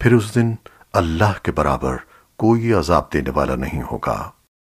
پھر اس دن اللہ کے برابر کوئی عذاب دینے والا نہیں ہوگا۔